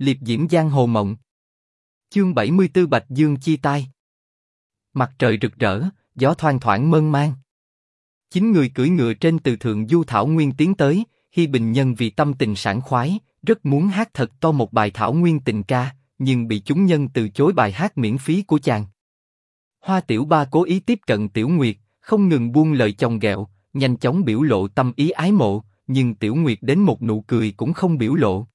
liệp diễm giang hồ mộng. Chương 74 Bạch Dương chi tai. Mặt trời rực rỡ, gió thoang thoảng mơn man. Chín người cưỡi ngựa trên từ thượng du thảo nguyên tiến tới, Hi Bình Nhân vì tâm tình sảng khoái, rất muốn hát thật to một bài thảo nguyên tình ca, nhưng bị chúng nhân từ chối bài hát miễn phí của chàng. Hoa Tiểu Ba cố ý tiếp cận Tiểu Nguyệt, không ngừng buông lời chồng ghẹo, nhanh chóng biểu lộ tâm ý ái mộ, nhưng Tiểu Nguyệt đến một nụ cười cũng không biểu lộ.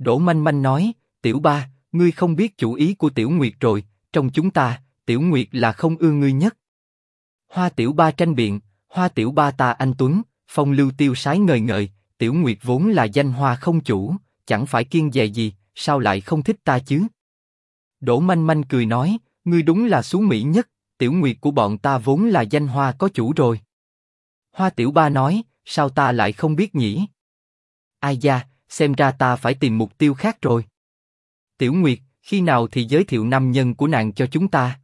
Đỗ Manh Manh nói, Tiểu Ba, ngươi không biết chủ ý của Tiểu Nguyệt rồi, trong chúng ta, Tiểu Nguyệt là không ưa ngươi nhất. Hoa Tiểu Ba tranh biện, Hoa Tiểu Ba ta anh Tuấn, phong lưu tiêu sái ngời ngời, Tiểu Nguyệt vốn là danh hoa không chủ, chẳng phải kiên dè gì, sao lại không thích ta chứ? Đỗ Manh Manh cười nói, ngươi đúng là xú mỹ nhất, Tiểu Nguyệt của bọn ta vốn là danh hoa có chủ rồi. Hoa Tiểu Ba nói, sao ta lại không biết nhỉ? Ai da, xem ra ta phải tìm mục tiêu khác rồi. Tiểu Nguyệt, khi nào thì giới thiệu nam nhân của nàng cho chúng ta?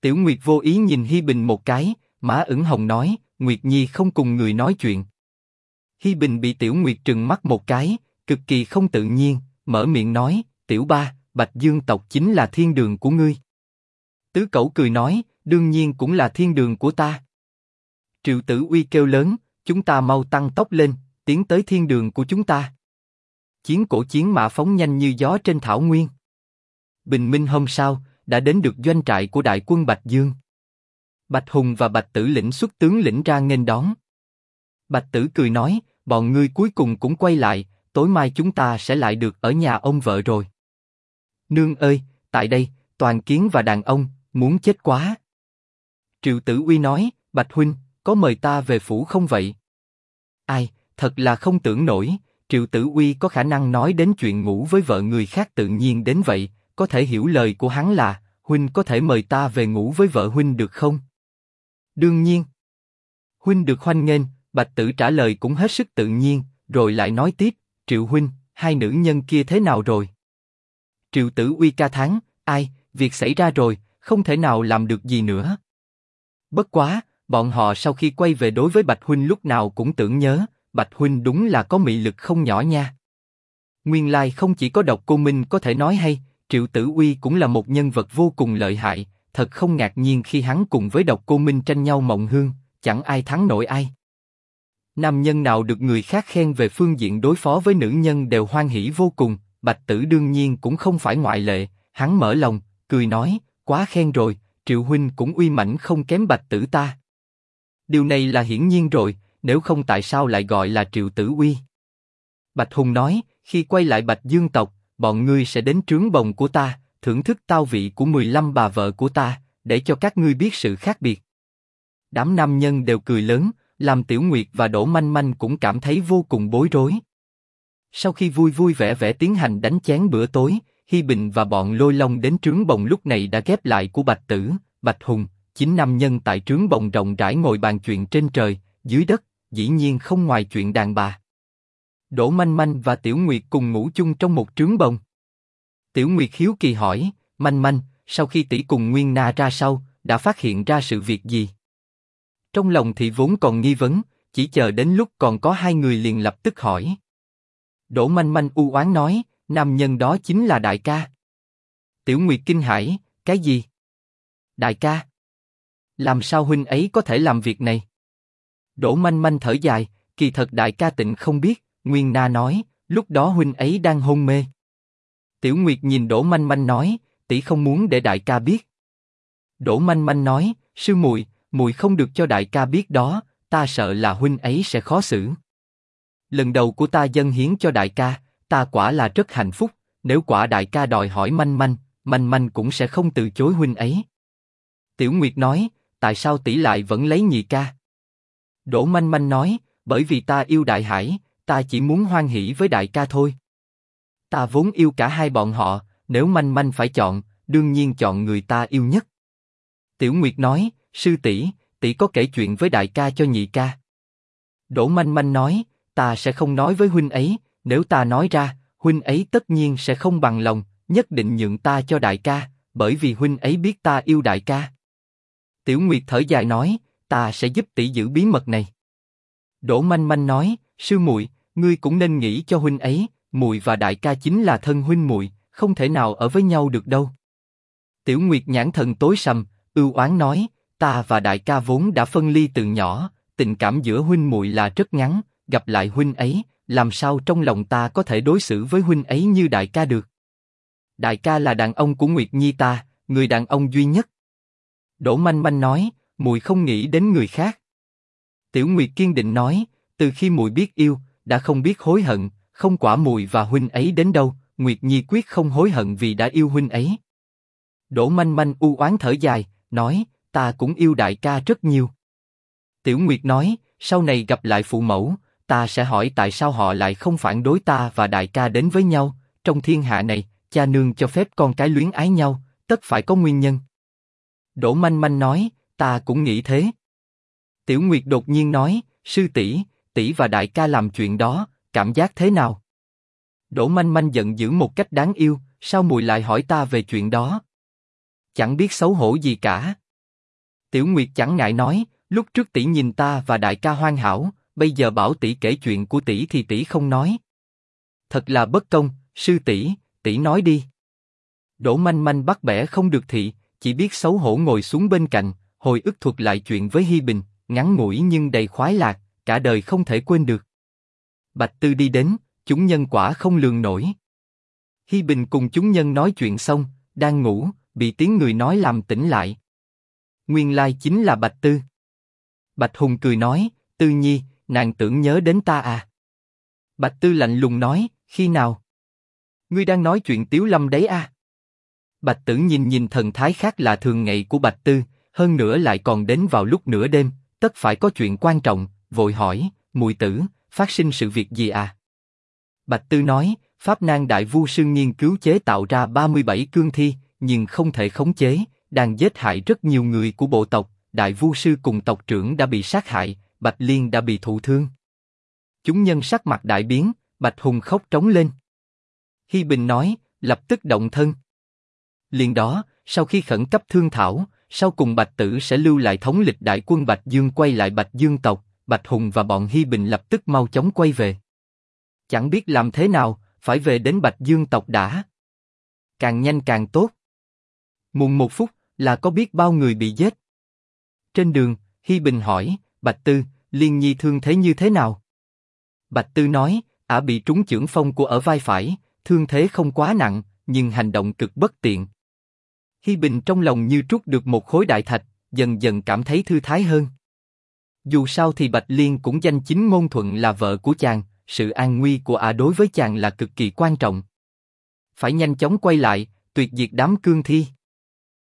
Tiểu Nguyệt vô ý nhìn Hi Bình một cái, Mã ửng hồng nói, Nguyệt Nhi không cùng người nói chuyện. Hi Bình bị Tiểu Nguyệt trừng mắt một cái, cực kỳ không tự nhiên, mở miệng nói, Tiểu Ba, Bạch Dương tộc chính là thiên đường của ngươi. Tứ Cẩu cười nói, đương nhiên cũng là thiên đường của ta. Triệu Tử Uy kêu lớn, chúng ta mau tăng tốc lên, tiến tới thiên đường của chúng ta. Chiến cổ chiến mã phóng nhanh như gió trên thảo nguyên. Bình minh hôm sau, đã đến được doanh trại của đại quân Bạch Dương. Bạch Hùng và Bạch Tử lĩnh xuất tướng lĩnh ra nghênh đón. Bạch Tử cười nói, bọn ngươi cuối cùng cũng quay lại, tối mai chúng ta sẽ lại được ở nhà ông vợ rồi. Nương ơi, tại đây, toàn kiến và đàn ông, muốn chết quá. Triệu Tử Uy nói, Bạch Huynh, có mời ta về phủ không vậy? Ai, thật là không tưởng nổi, Triệu Tử Uy có khả năng nói đến chuyện ngủ với vợ người khác tự nhiên đến vậy, có thể hiểu lời của hắn là, Huynh có thể mời ta về ngủ với vợ Huynh được không? Đương nhiên. Huynh được hoan nghênh, Bạch Tử trả lời cũng hết sức tự nhiên, rồi lại nói tiếp, Triệu Huynh, hai nữ nhân kia thế nào rồi? Triệu Tử Uy ca thán, ai, việc xảy ra rồi, không thể nào làm được gì nữa. Bất quá, bọn họ sau khi quay về đối với Bạch Huynh lúc nào cũng tưởng nhớ, Bạch Huynh đúng là có mị lực không nhỏ nha. Nguyên lai không chỉ có độc cô Minh có thể nói hay, Triệu Tử Uy cũng là một nhân vật vô cùng lợi hại, thật không ngạc nhiên khi hắn cùng với độc cô Minh tranh nhau mộng hương, chẳng ai thắng nổi ai. Nam nhân nào được người khác khen về phương diện đối phó với nữ nhân đều hoan hỉ vô cùng, Bạch Tử đương nhiên cũng không phải ngoại lệ, hắn mở lòng, cười nói, quá khen rồi, Triệu huynh cũng uy mãnh không kém Bạch Tử ta. Điều này là hiển nhiên rồi, nếu không tại sao lại gọi là Triệu Tử uy? Bạch Hùng nói, khi quay lại Bạch Dương tộc, bọn ngươi sẽ đến trướng bồng của ta, thưởng thức tao vị của 15 bà vợ của ta, để cho các ngươi biết sự khác biệt. Đám nam nhân đều cười lớn, làm Tiểu Nguyệt và Đỗ Manh Manh cũng cảm thấy vô cùng bối rối. Sau khi vui vui vẻ vẻ tiến hành đánh chén bữa tối, Hi Bình và bọn Lôi Long đến trướng bồng lúc này đã ghép lại của Bạch Tử, Bạch Hùng, chín nam nhân tại trướng bồng rộng rãi ngồi bàn chuyện trên trời, dưới đất, dĩ nhiên không ngoài chuyện đàn bà. Đỗ Manh Manh và Tiểu Nguyệt cùng ngủ chung trong một trướng bồng. Tiểu Nguyệt hiếu kỳ hỏi, Manh Manh, sau khi tỷ cùng Nguyên Na ra sau, đã phát hiện ra sự việc gì? Trong lòng thì vốn còn nghi vấn, chỉ chờ đến lúc còn có hai người liền lập tức hỏi. Đỗ Manh Manh u oán nói, nam nhân đó chính là đại ca. Tiểu Nguyệt kinh hãi, cái gì? Đại ca? Làm sao huynh ấy có thể làm việc này? Đỗ Manh Manh thở dài, kỳ thật đại ca tịnh không biết. Nguyên Na nói, lúc đó huynh ấy đang hôn mê. Tiểu Nguyệt nhìn Đỗ Manh Manh nói, tỷ không muốn để đại ca biết. Đỗ Manh Manh nói, sư muội, muội không được cho đại ca biết đó, ta sợ là huynh ấy sẽ khó xử. Lần đầu của ta dâng hiến cho đại ca, ta quả là rất hạnh phúc. Nếu quả đại ca đòi hỏi manh manh, manh manh cũng sẽ không từ chối huynh ấy. Tiểu Nguyệt nói, tại sao tỷ lại vẫn lấy nhị ca? Đỗ manh manh nói, bởi vì ta yêu đại hải, ta chỉ muốn hoan hỷ với đại ca thôi. Ta vốn yêu cả hai bọn họ, nếu manh manh phải chọn, đương nhiên chọn người ta yêu nhất. Tiểu Nguyệt nói, sư tỷ, tỷ có kể chuyện với đại ca cho nhị ca. Đỗ manh manh nói, ta sẽ không nói với huynh ấy, nếu ta nói ra, huynh ấy tất nhiên sẽ không bằng lòng, nhất định nhượng ta cho đại ca, bởi vì huynh ấy biết ta yêu đại ca. Tiểu Nguyệt thở dài nói, ta sẽ giúp tỷ giữ bí mật này. Đỗ manh manh nói, sư muội, ngươi cũng nên nghĩ cho huynh ấy, Muội và đại ca chính là thân huynh muội, không thể nào ở với nhau được đâu. Tiểu Nguyệt nhãn thần tối sầm, ưu oán nói, ta và đại ca vốn đã phân ly từ nhỏ, tình cảm giữa huynh muội là rất ngắn, gặp lại huynh ấy, làm sao trong lòng ta có thể đối xử với huynh ấy như đại ca được? Đại ca là đàn ông của Nguyệt Nhi ta, người đàn ông duy nhất. Đỗ Manh Manh nói, muội không nghĩ đến người khác. Tiểu Nguyệt kiên định nói, từ khi muội biết yêu, đã không biết hối hận, không quả muội và huynh ấy đến đâu, Nguyệt Nhi quyết không hối hận vì đã yêu huynh ấy. Đỗ Manh Manh u oán thở dài, nói, ta cũng yêu đại ca rất nhiều. Tiểu Nguyệt nói, sau này gặp lại phụ mẫu, ta sẽ hỏi tại sao họ lại không phản đối ta và đại ca đến với nhau. Trong thiên hạ này, cha nương cho phép con cái luyến ái nhau, tất phải có nguyên nhân. Đỗ Manh Manh nói, ta cũng nghĩ thế. Tiểu Nguyệt đột nhiên nói, sư tỷ, tỷ và đại ca làm chuyện đó, cảm giác thế nào? Đỗ Manh Manh giận dữ một cách đáng yêu, sao mùi lại hỏi ta về chuyện đó? Chẳng biết xấu hổ gì cả. Tiểu Nguyệt chẳng ngại nói, lúc trước tỷ nhìn ta và đại ca hoan hảo, bây giờ bảo tỷ kể chuyện của tỷ thì tỷ không nói. Thật là bất công, sư tỷ, tỷ nói đi. Đỗ Manh Manh bắt bẻ không được thị, chỉ biết xấu hổ ngồi xuống bên cạnh, hồi ức thuật lại chuyện với Hi Bình, ngắn ngủi nhưng đầy khoái lạc, cả đời không thể quên được. Bạch Tư đi đến, chúng nhân quả không lường nổi. Hi Bình cùng chúng nhân nói chuyện xong, đang ngủ, bị tiếng người nói làm tỉnh lại. Nguyên lai chính là Bạch Tư. Bạch Hùng cười nói, Tư Nhi, nàng tưởng nhớ đến ta à? Bạch Tư lạnh lùng nói, khi nào? Ngươi đang nói chuyện Tiếu Lâm đấy à? Bạch Tử nhìn nhìn thần thái khác là thường ngày của Bạch Tư, hơn nữa lại còn đến vào lúc nửa đêm, tất phải có chuyện quan trọng, vội hỏi, mùi tử, phát sinh sự việc gì à? Bạch Tư nói, Pháp Nang Đại Vu Sư nghiên cứu chế tạo ra 37 cương thi, nhưng không thể khống chế, đang giết hại rất nhiều người của bộ tộc. Đại Vu Sư cùng tộc trưởng đã bị sát hại, Bạch Liên đã bị thụ thương. Chúng nhân sắc mặt đại biến, Bạch Hùng khóc trống lên. Hi Bình nói, lập tức động thân. Liền đó, sau khi khẩn cấp thương thảo, sau cùng Bạch Tử sẽ lưu lại thống lịch đại quân Bạch Dương quay lại Bạch Dương tộc, Bạch Hùng và bọn Hi Bình lập tức mau chóng quay về. Chẳng biết làm thế nào, phải về đến Bạch Dương tộc đã. Càng nhanh càng tốt. Muộn một phút, là có biết bao người bị giết. Trên đường, Hi Bình hỏi, Bạch Tư, Liên Nhi thương thế như thế nào? Bạch Tư nói, ả bị trúng chưởng phong của ở vai phải, thương thế không quá nặng, nhưng hành động cực bất tiện. Hi Bình trong lòng như trút được một khối đại thạch, dần dần cảm thấy thư thái hơn. Dù sao thì Bạch Liên cũng danh chính ngôn thuận là vợ của chàng, sự an nguy của ả đối với chàng là cực kỳ quan trọng. Phải nhanh chóng quay lại, tuyệt diệt đám cương thi.